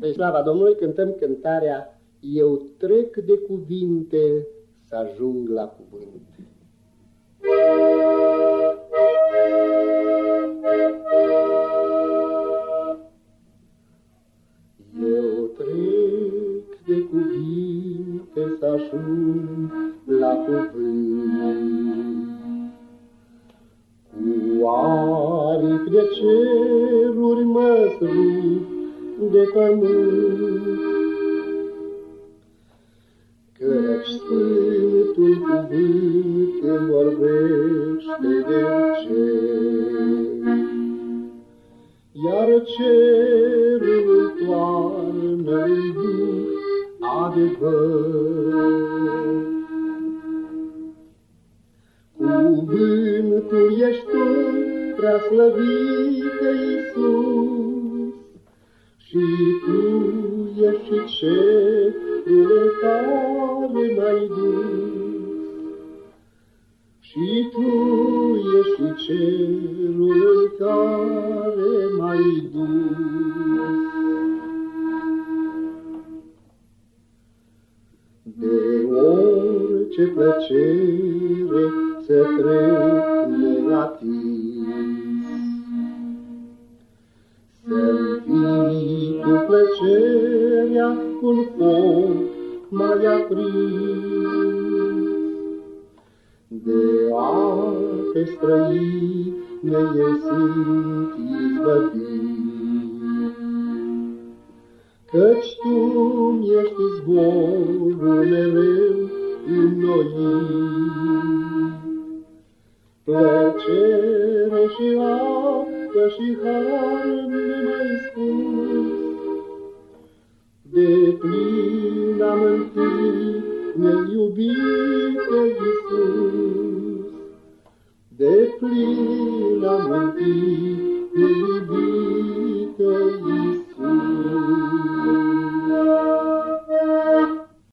Spre slava Domnului cântăm cântarea Eu trec de cuvinte să ajung la cuvânt. Eu trec de cuvinte să ajung la cuvânt. Cu aripi de ceruri mă srup de pământ. Căci Sfântul cuvânt îmi vorbește de cer, Iar cerul toarnă în duh adevăr. Cuvântul ești tu, prea slăvite Iisus, și tu ești cerul care mai dus. Și tu ești cerul care mai dus. De orice plăcere să trec negativ, plăcerea cu foc mai aprins. De alte străine eu sunt izbăvit, Căci Tu ești zborul mereu înnoit. Plăcere și apă și har mai spus, de plin am întâi, ne-iubite Iisus. De plin am întâi, ne-iubite